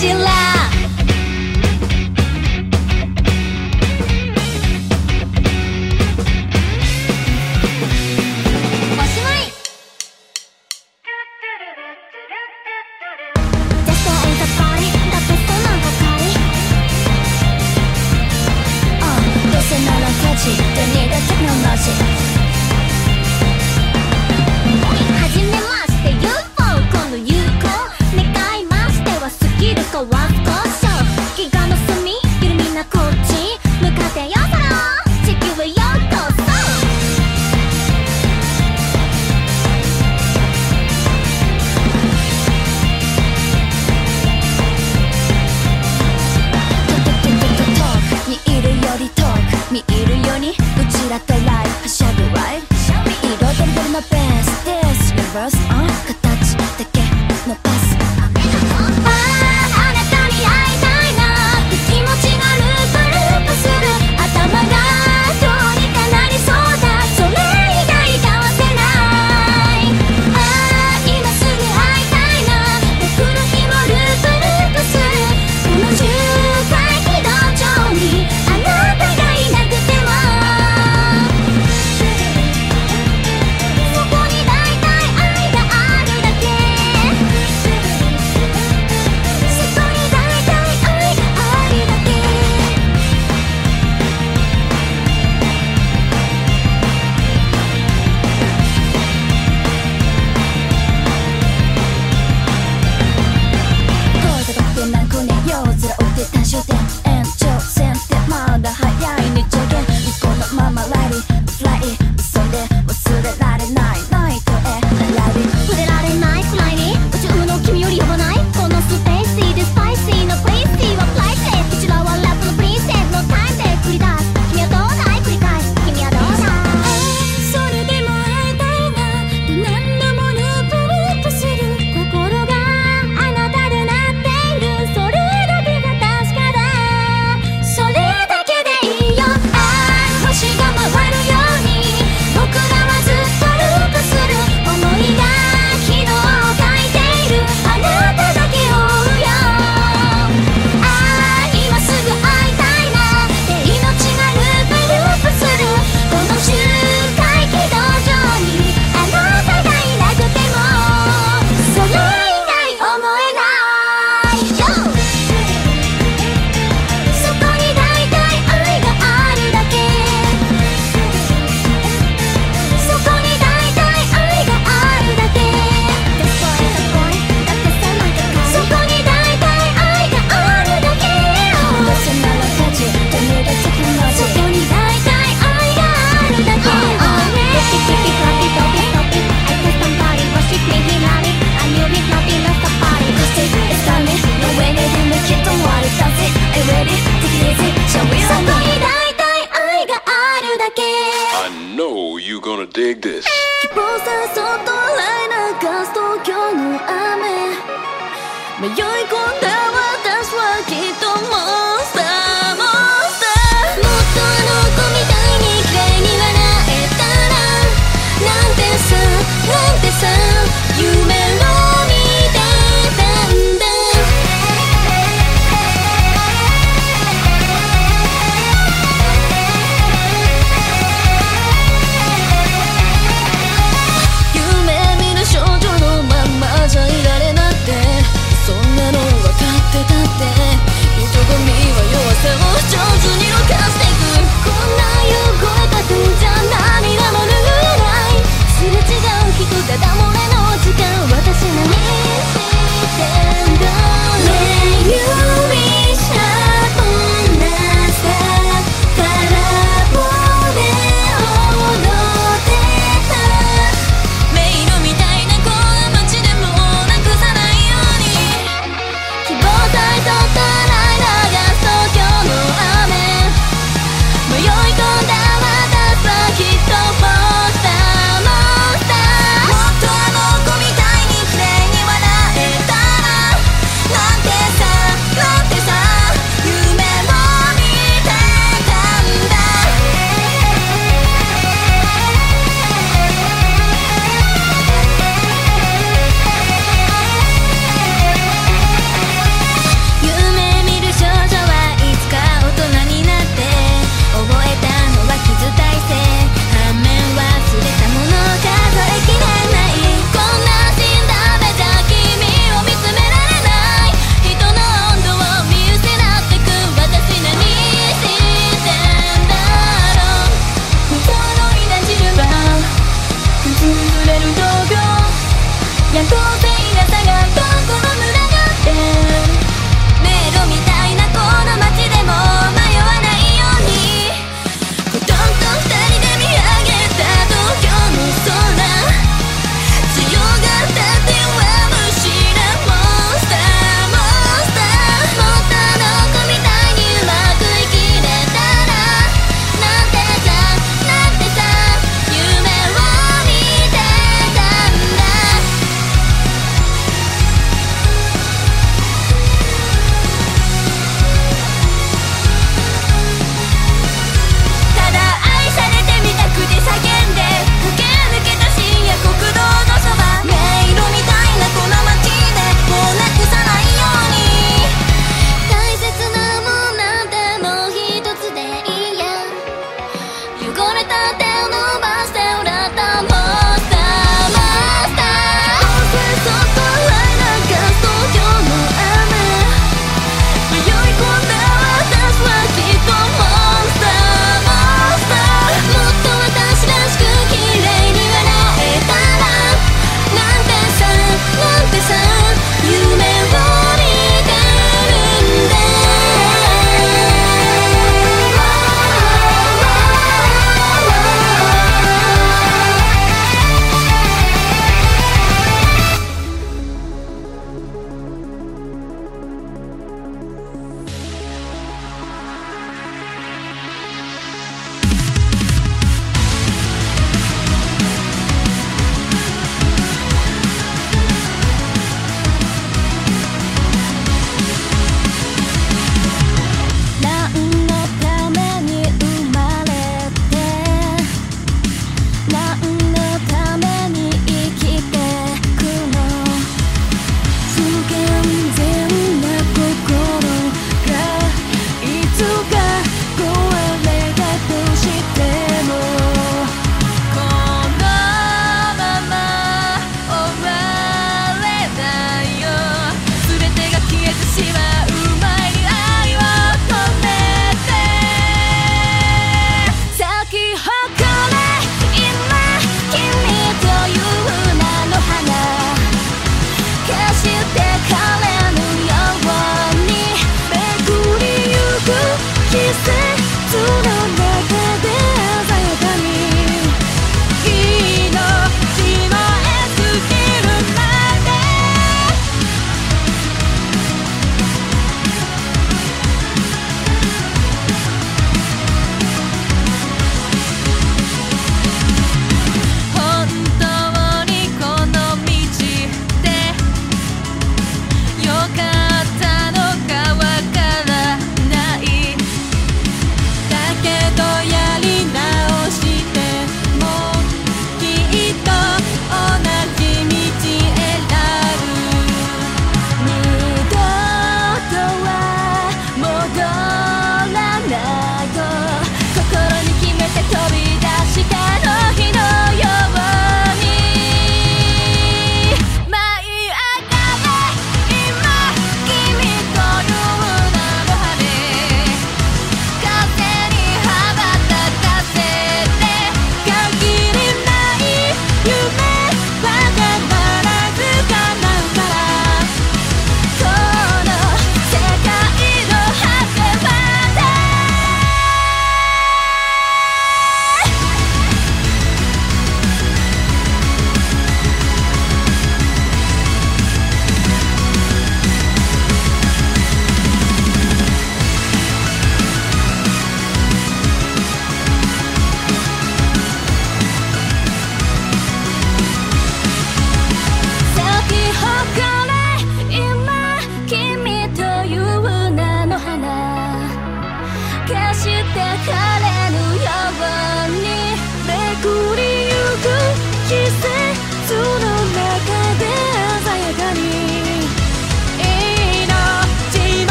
起来。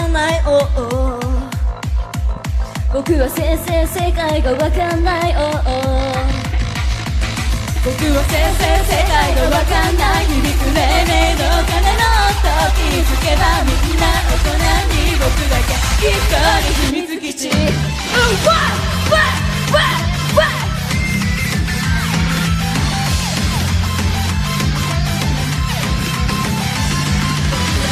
界がわかんないおお僕は先生世界がわかんない。おお僕は先生世界がわかんない。響く黎明の鐘の音気づけばみんな大人に僕だけ。一人秘密基地。うんわっわっわっ。わ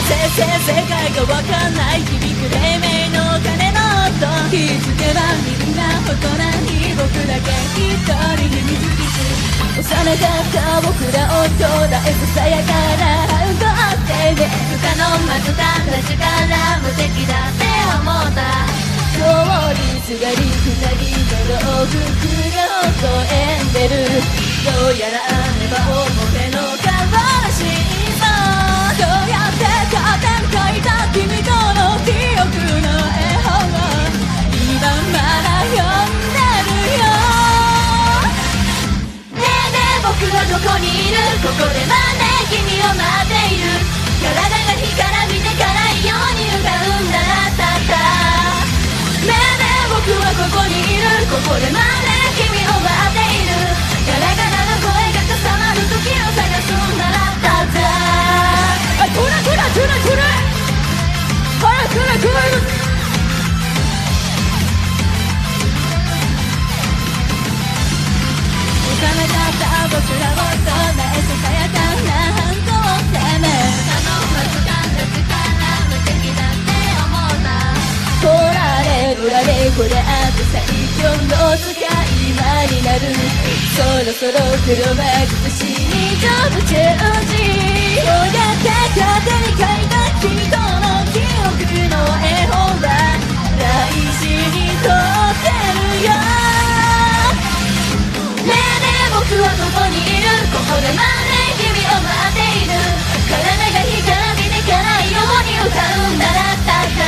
先生世界がわかんない響く黎明の鐘の音気づけばみんな大人に僕だけ。一人秘密基地幼かった僕らを捉えささやかなハウトあってね不可能な途端な力無敵だって思った通りすがり二人の牢獄が微笑んでる。どうやらあれば表の僕はどこにいる？ここで待って。君を待っている。体が火から見てからいように歌うんだ。たった。ねえねえ僕はここにいる。ここで待って。君を待っている。ガラガラの声が重なる時を探すんだ。たった。あこれこれこれこれこれこれ僕らを唱ささやかなのずか無敵だって思うな掘られ裏でこりあっ最強の使い魔になる。そろそろ黒幕と死に上部チェンジどうやって勝手に書いた人の記憶の絵本だ僕はここにいる。ここで待って君を待っている。体が干からびてかないように歌うんだらったった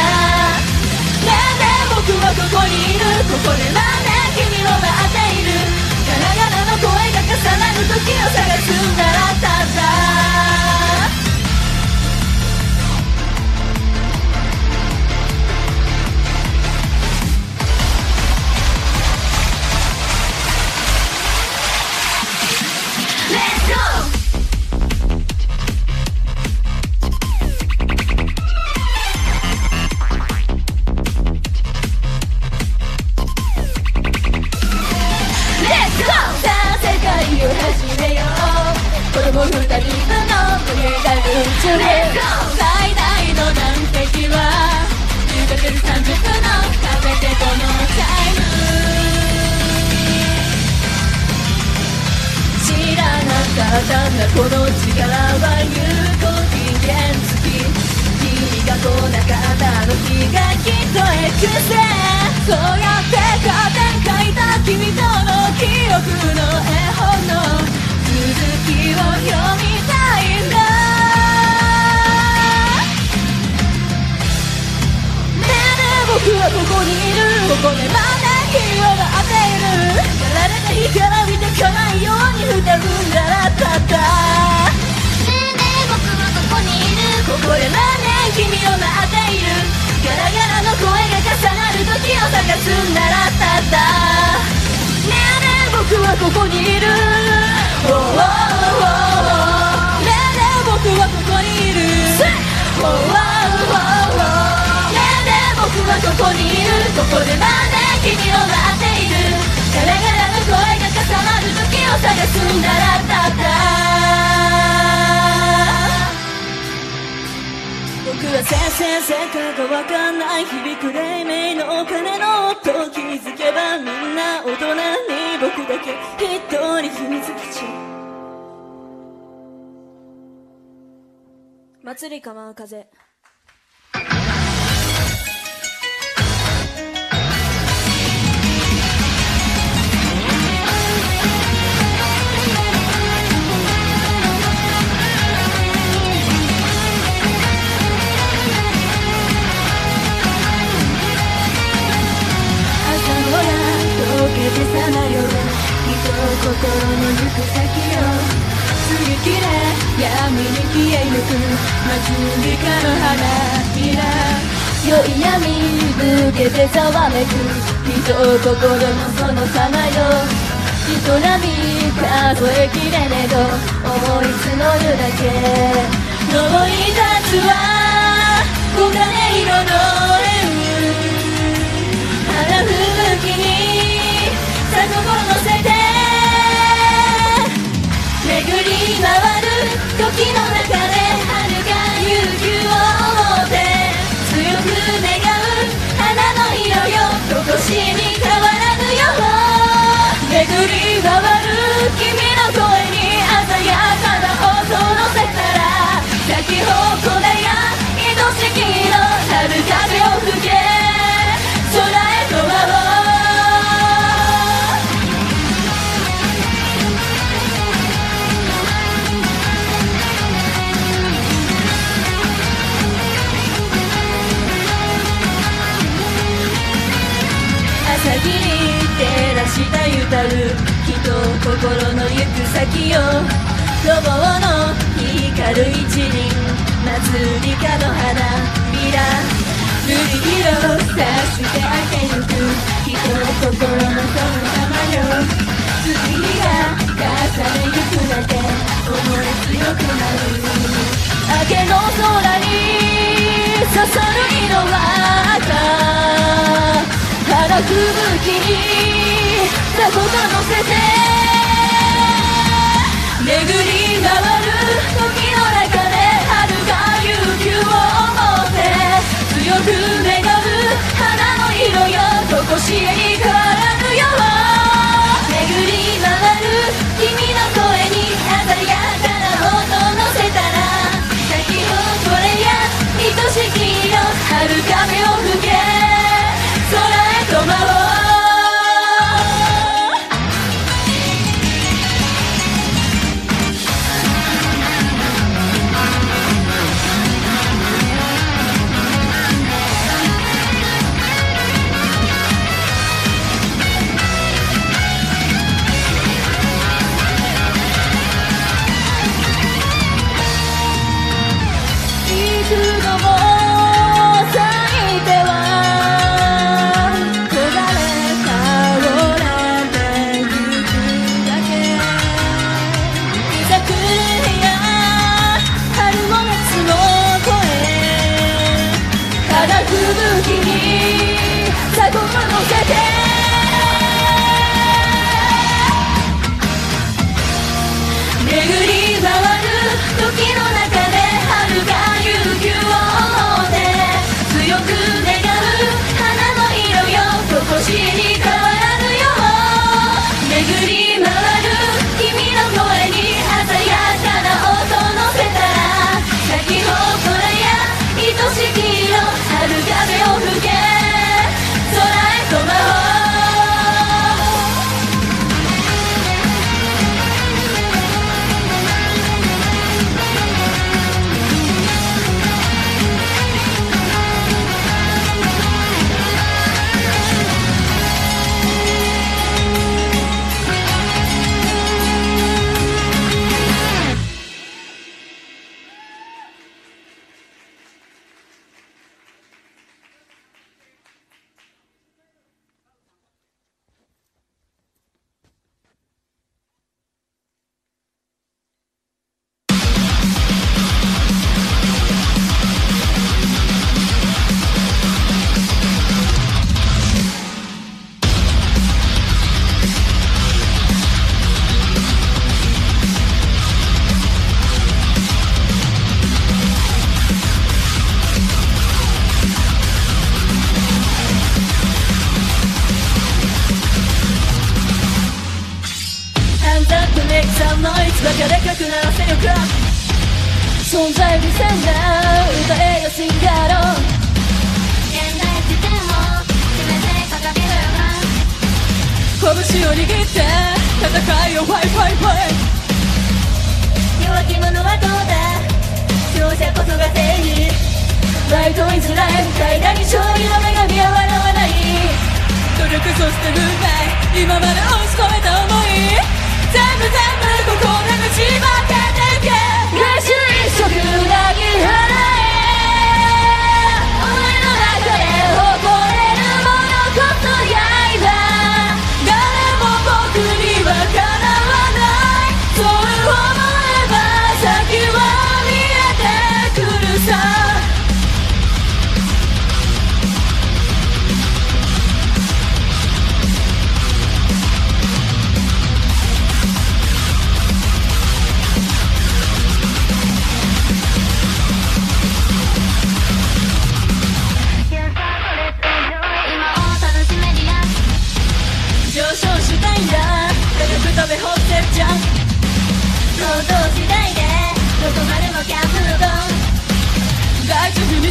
ねえねえ僕はここにいるここで待って君を待っている。ガラガラの声が重なる時を探すんだ。らっただ。た歌う人心の行く先を路傍の光る一輪祭りかの花びら瑠璃色さして開けゆく人心のそのままよ月日が重ねゆくだけ思い強くなる明けの空に刺さる色は赤。から吹雪に雑魚と乗せて巡り回る時の中で遥か悠久を思って強く願う花の色よとこしえに変わらぬよ巡り回る君の声に鮮やかな音乗せたら咲き誇れや愛しき色遥か目を吹け。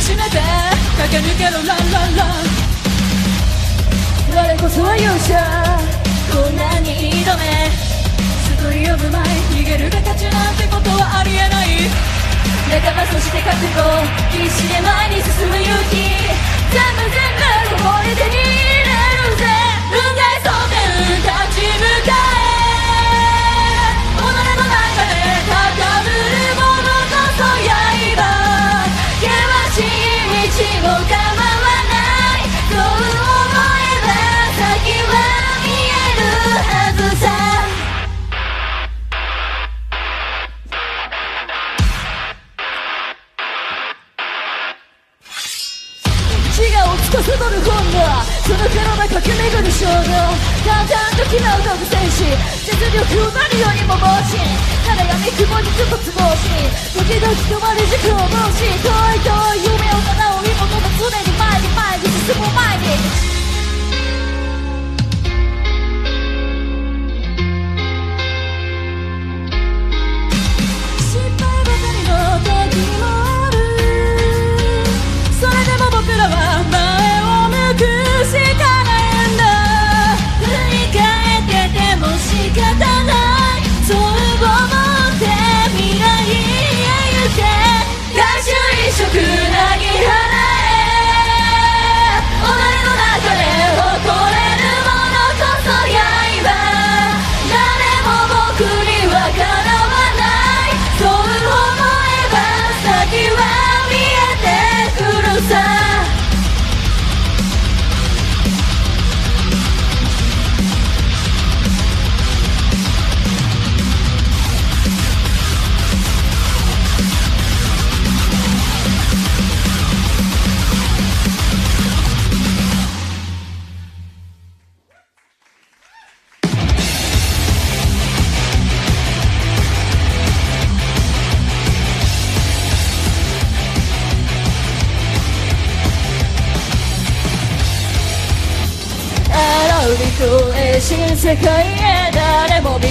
しめて。駆け抜けろランランラン。我こそは勇者。こんなに挑め。救い呼ぶ前逃げる形なんてことはありえない。仲間そして覚悟。必死で前に進む勇気。全部全部ここで手に入れるぜ。運命そうめん立ち向かう。きな歌を見せるし実力を何よりも帽子ただ闇雲にずっとつぼし時々止まる時軸を思うし遠い遠い夢を叶う妹こ常に前に前に進む前に。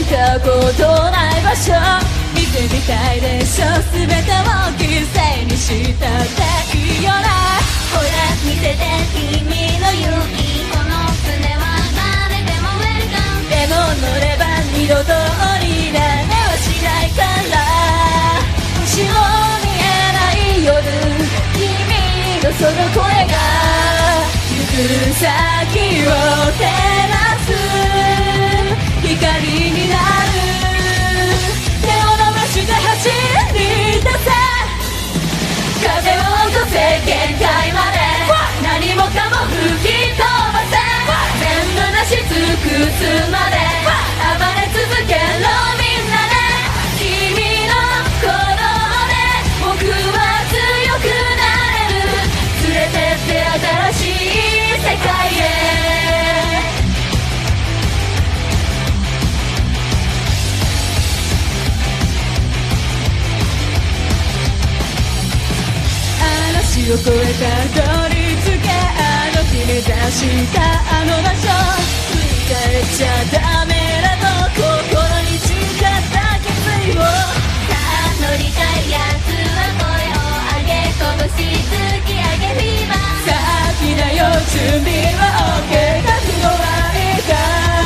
たことない場所見てみた。いでしょ全てを犠牲にしたっていいよなほら見せて君の勇気この船は誰でもウェルカムでも乗れば二度と降りられはしないから星も見えない夜君のその声が行く先を照らす。光になる手を伸ばして走り出せ風を起こせ限界まで。何もかも吹き飛ばせ。全部なし尽くすまで。暴れ続けろみんなで。を越えたどり着けあの日目指したあの場所振り返っちゃダメだと心に誓った決意をさあ乗りたいやつは声を上げ拳突き上げフィーバーさあ来だよ準備は OK 覚悟はいいか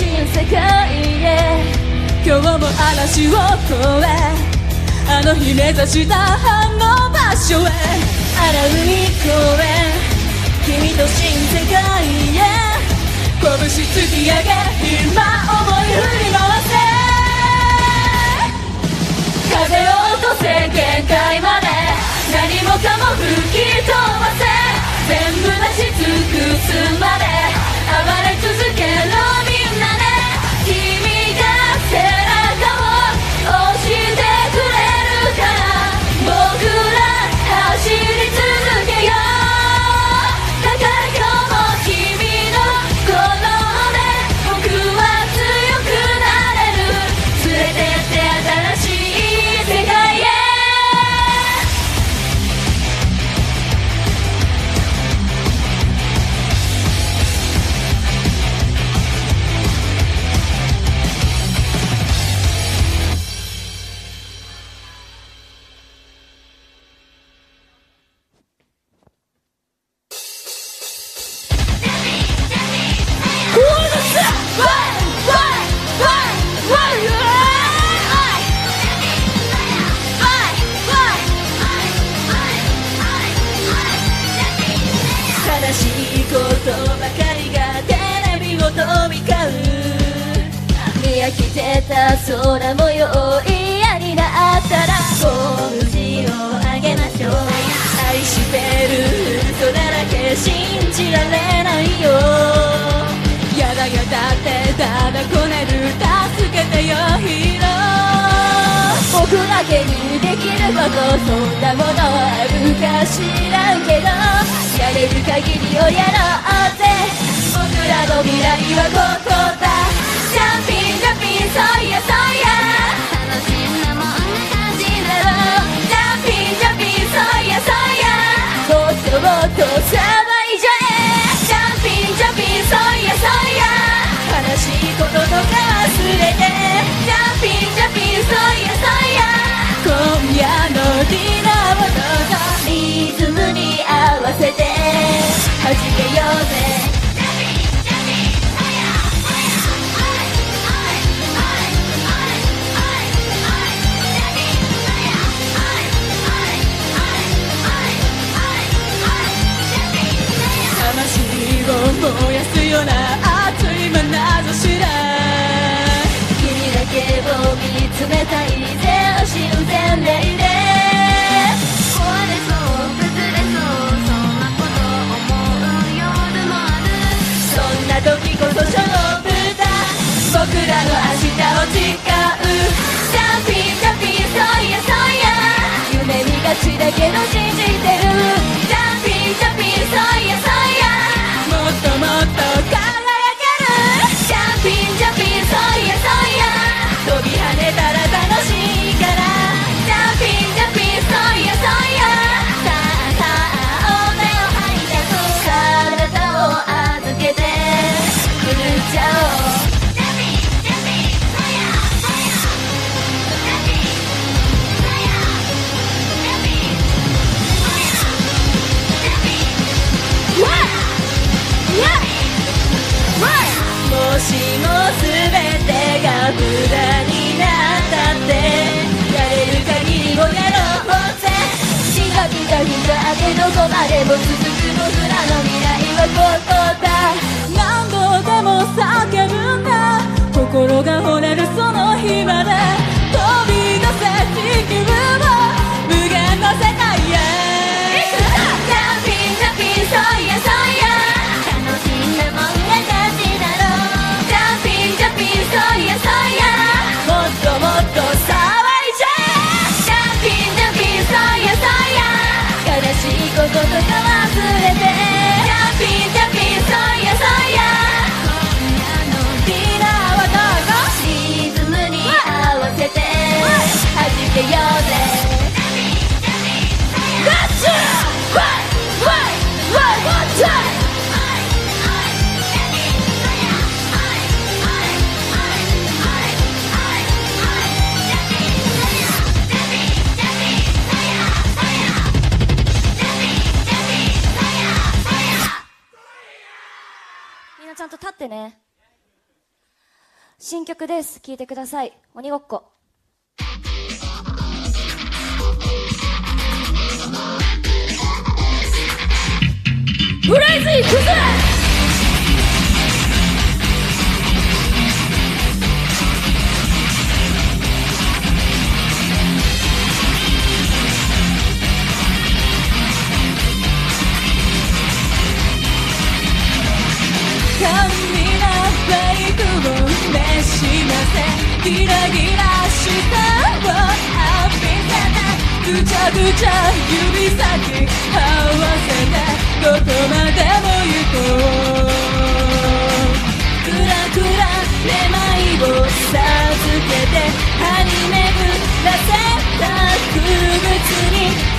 新世界へ。今日も嵐を越え。あの日目指したあの場所へ。あの海越え君と新世界へ。拳突き上げ今思い振り回せ。風を落とせ限界まで。何もかも吹き飛ばせ。全部出し尽くすまで。暴れ続けろ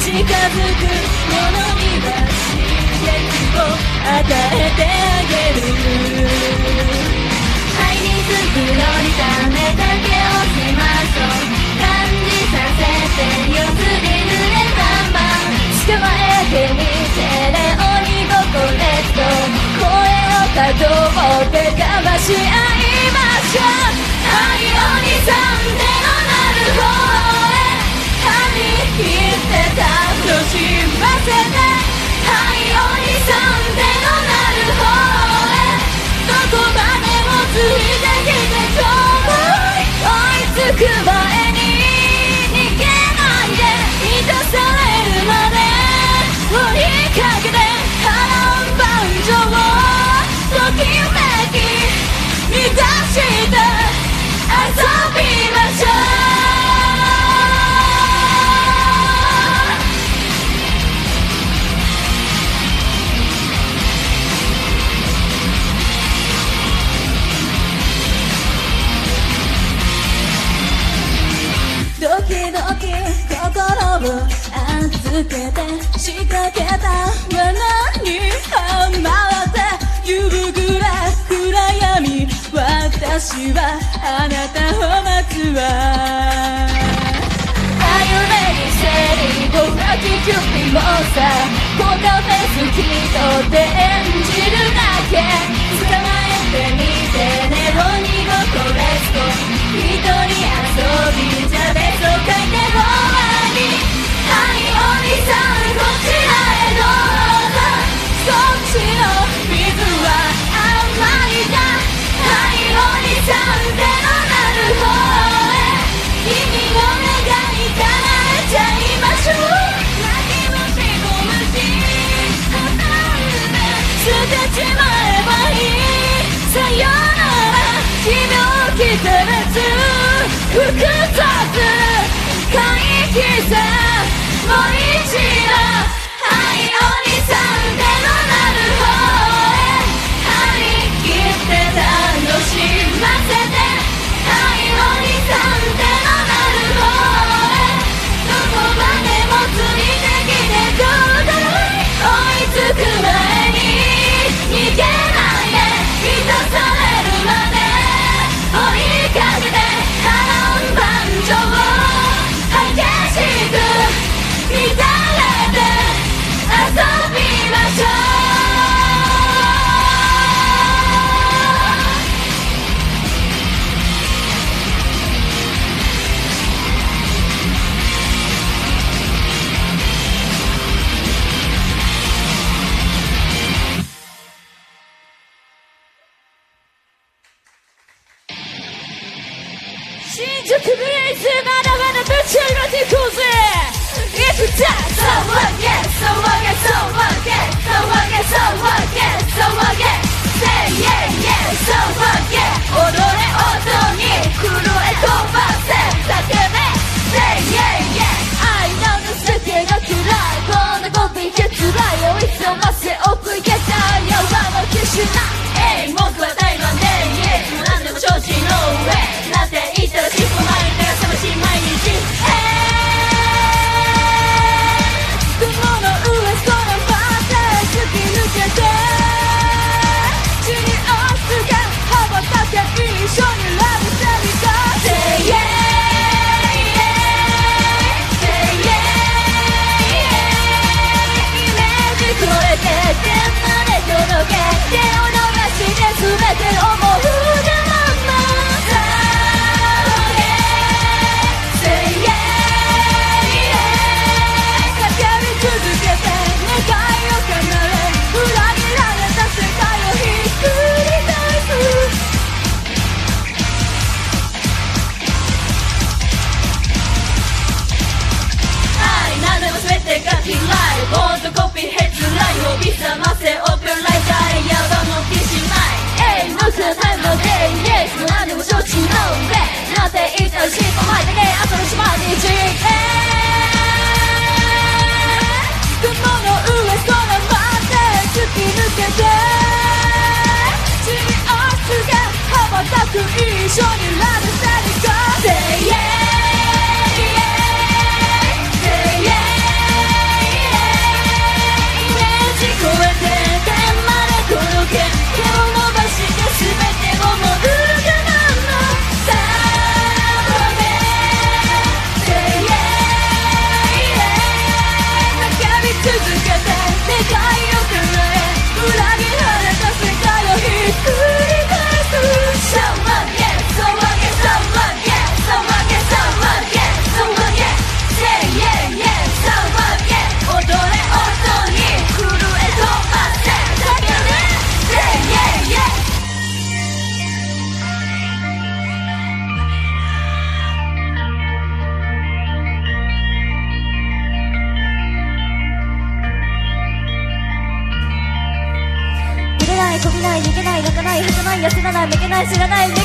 近づくものには刺激を与えてあげる入にすぎのにためだけをしましょう。感じさせてよすりぬれたま捕まえてみてレ鬼にごこッド声をたどってかわし合いましょう愛をにんでの。切ってた楽しませて太陽にサンデのなる方へどこまで。もついてきて遠ょ追いつく前に逃げないで。満たされるまで。追いかけて波乱上をときめき満たして遊びましょうを預けて仕掛けた罠にはまって夕暮れ暗闇私はあなたを待つわ Are you ready, steady? キキュピモンスポーカーフェイスきっとで演じるだけ捕まえてみてね鬼ごっこレッツゴー一人遊びじゃ別を書いてほ「こちらへどうだそっちの水は甘いんだ迷いちゃうでのなる声君の願い叶えちゃいましょ何もしぼましこたんね捨てちまえばいいさよなら奇妙来てらず複雑」もう一度太陽にさんでもなる方へ張り切って楽しませて太陽にさんでもなる方へどこまでもついてきてどうだい追いつく前に逃げないで一つ知らないね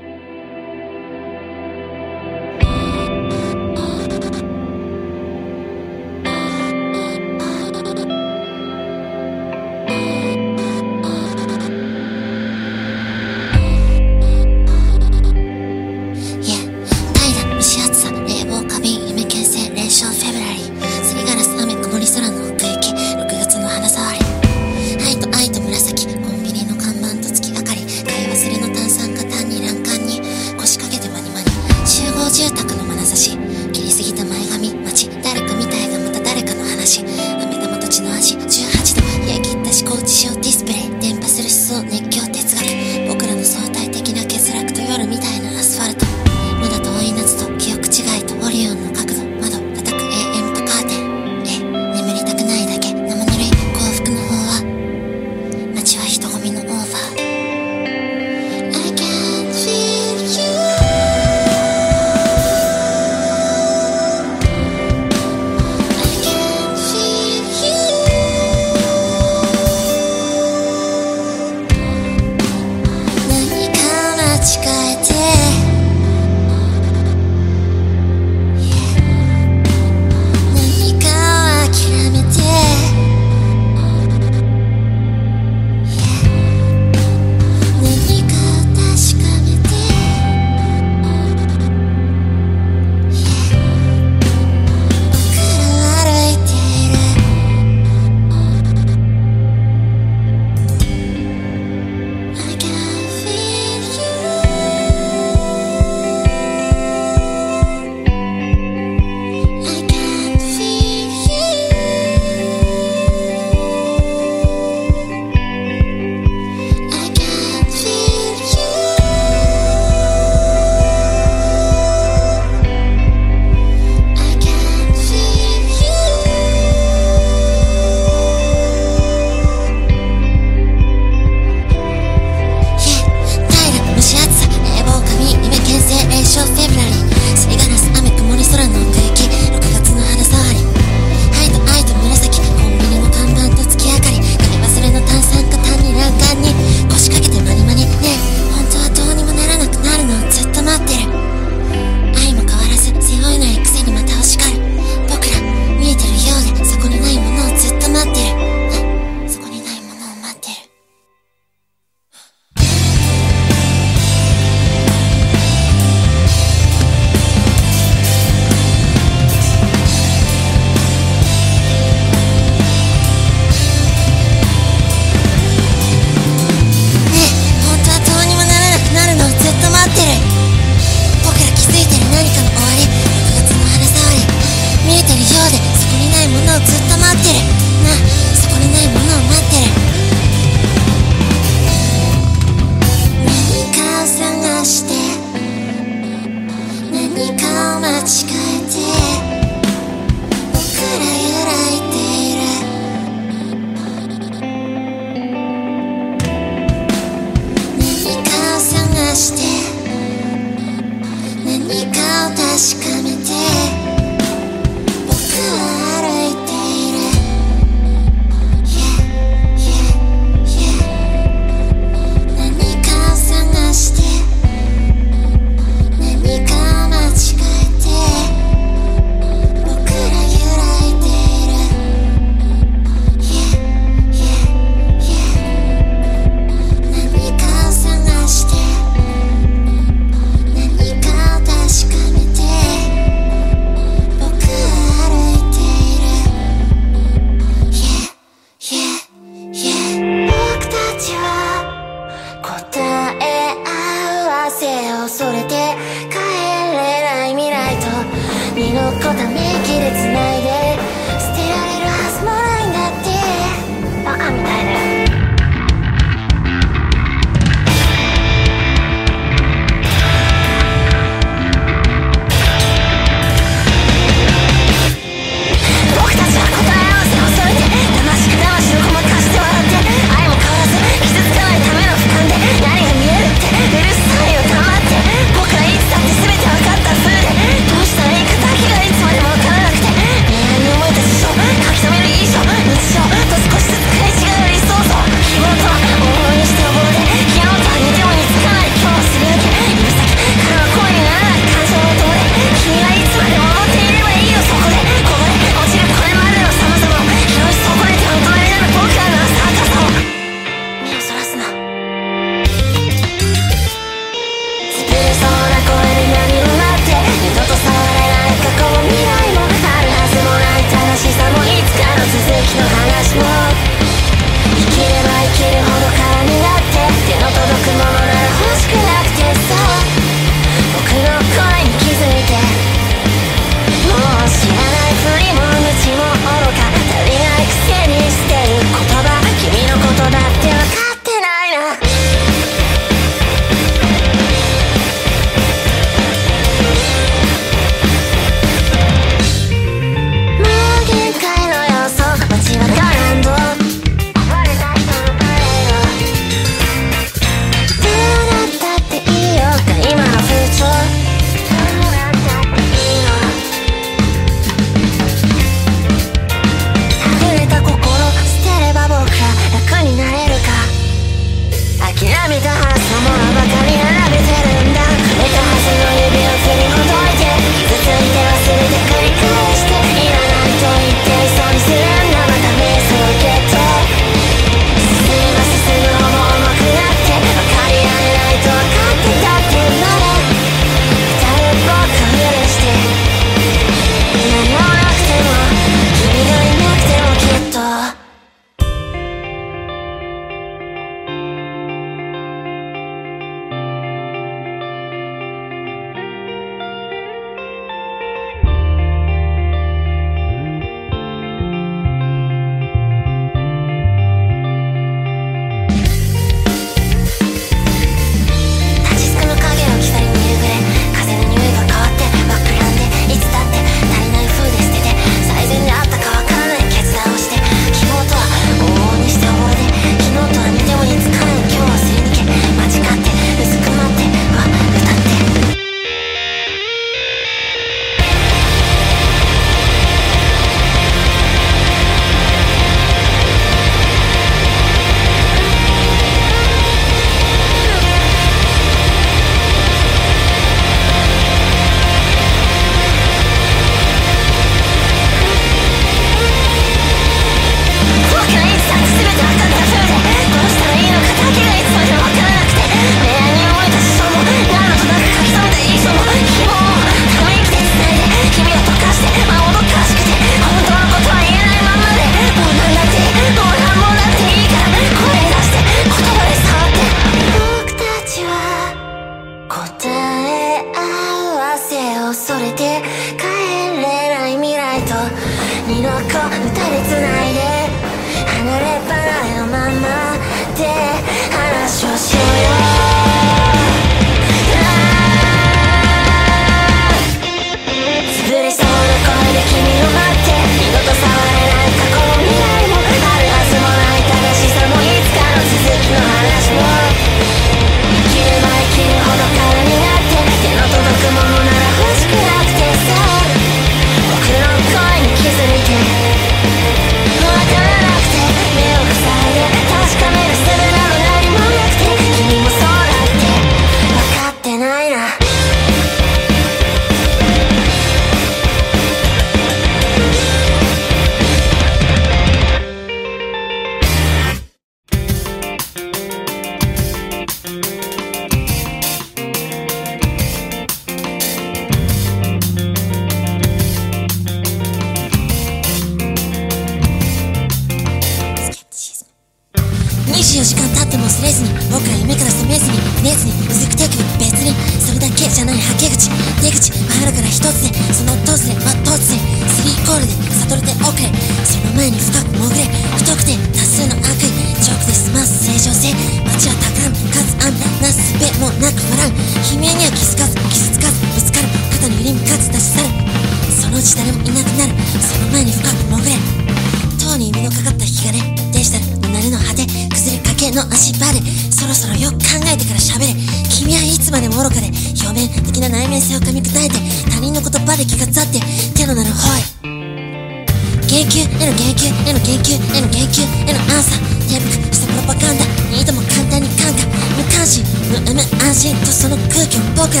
とその空気を僕ら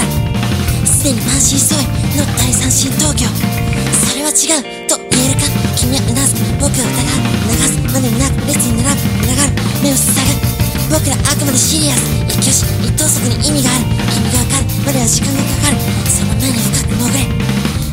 すでに満身創痍の第三神東京それは違う。と言えるか君はうなず僕は疑う流すまでもなく列に並ぶ群がる。目を塞ぐ僕らあくまでシリアス。一挙手一投足に意味がある。君がわかるまでは時間がかかるその前に深く潜れ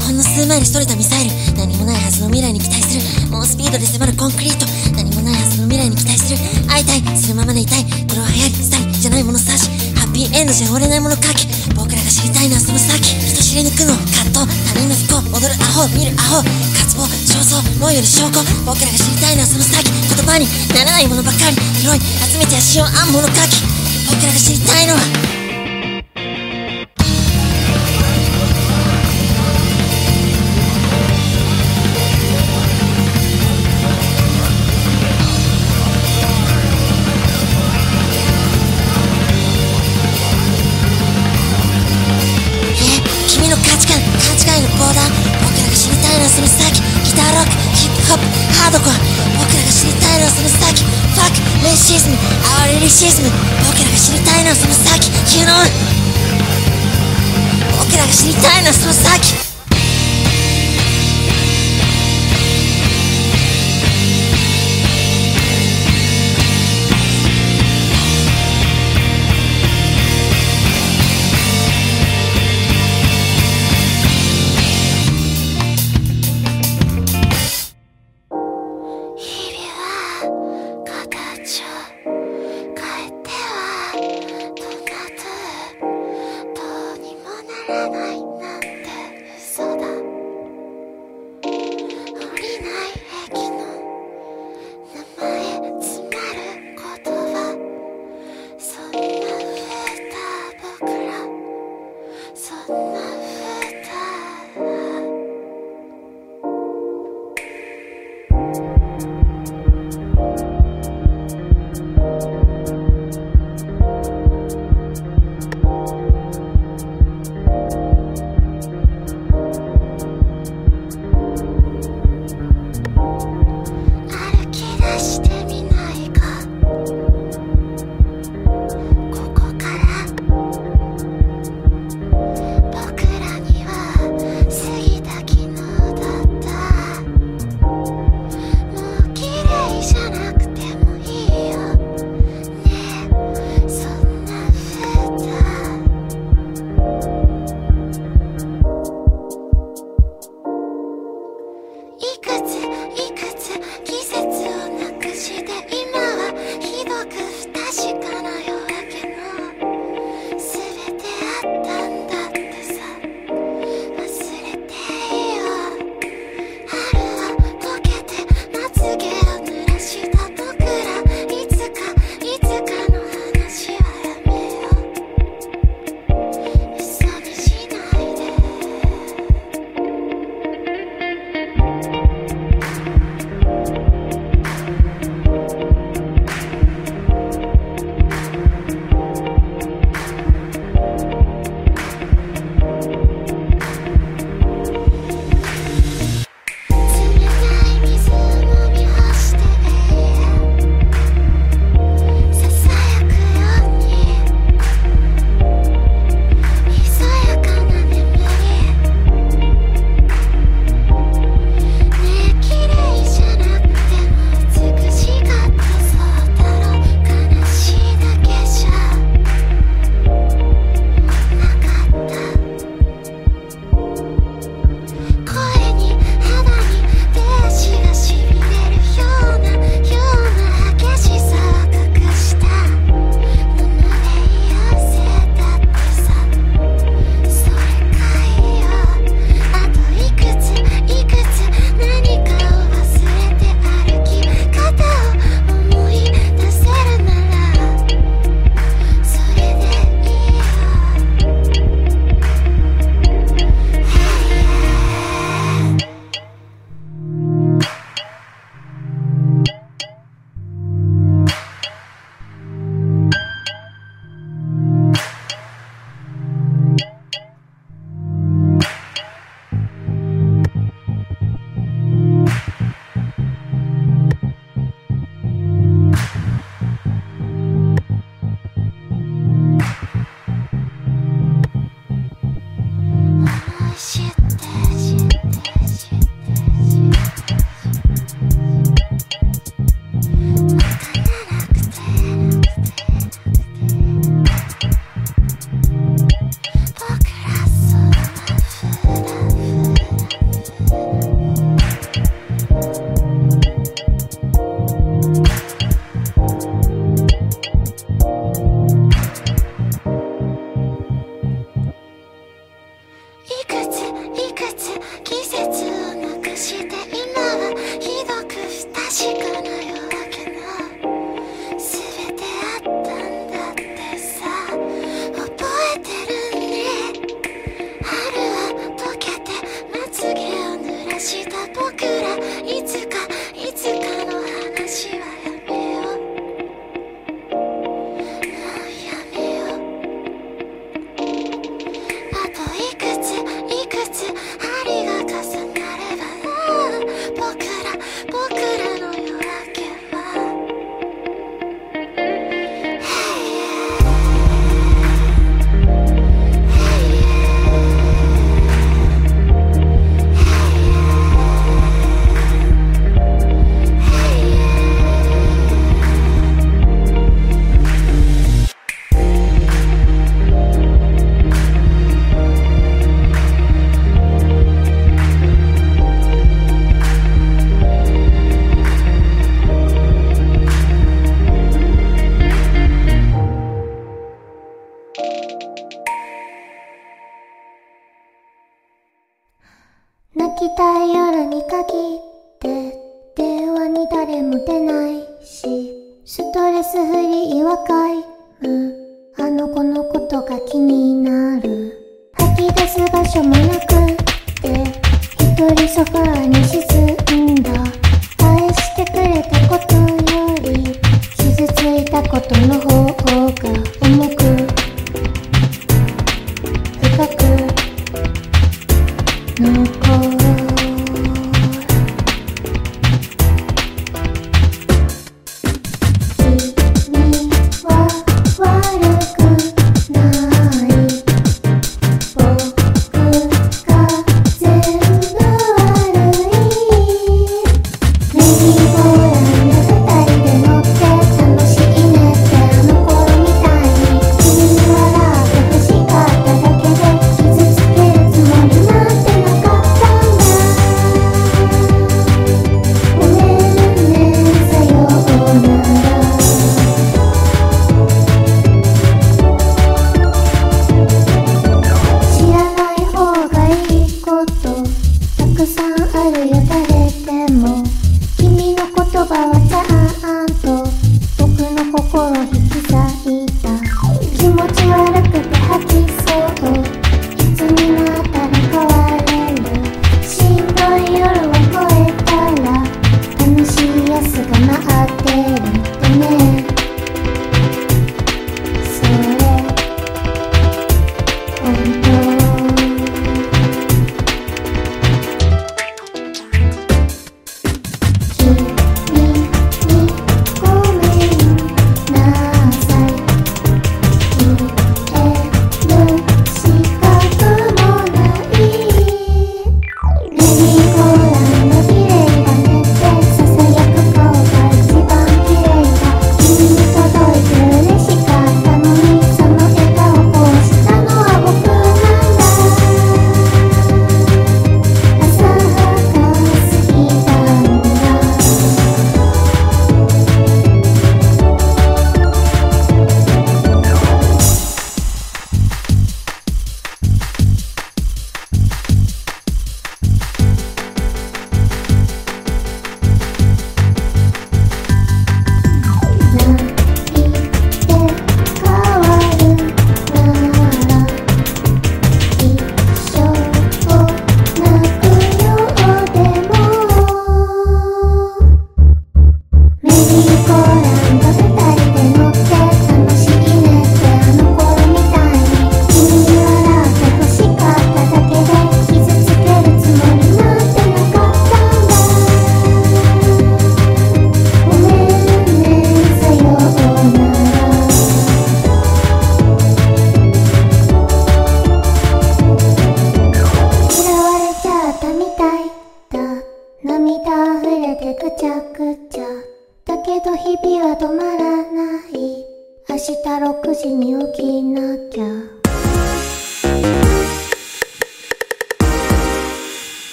ほんの数枚にそれたミサイル何もないはずの未来に期待する猛スピードで迫る。コンクリート。何もないはずの未来に期待する。会いたい。するままでい。たい。これは流行りスタイルじゃないものさし。ピーエンドじゃ折れないもの書き僕らが知りたいのはその先。人知り抜くの葛藤他人の不幸。踊るアホ。見るアホ。渇望焦燥もうより証拠。僕らが知りたいのはその先。言葉にならないものばかり。拾い集めて足を編むもの書き僕らが知りたいのは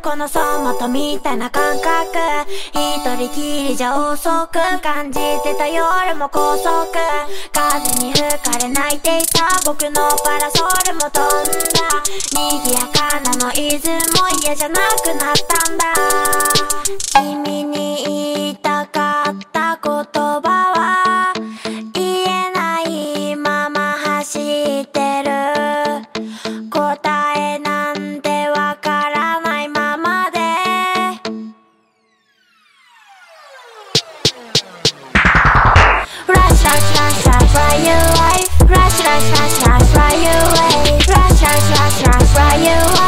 この走馬灯みたいな感覚。一人きりじゃ遅く感じてた夜も高速。風に吹かれ泣いていた僕のパラソルも飛んだ。賑やかなノイズも嫌じゃなくなったんだ。君に言いた Flash, flash, flash, fly away. Flash, flash, flash, fly away.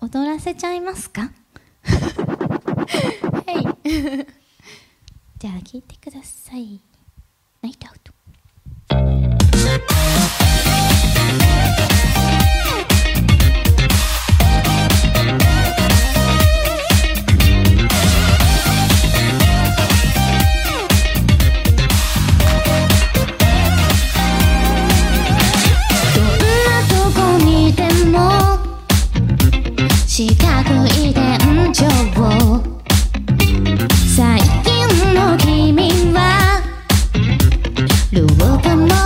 踊らせちゃいますか？はい。じゃあ聞いてください。ナイトアウト。who will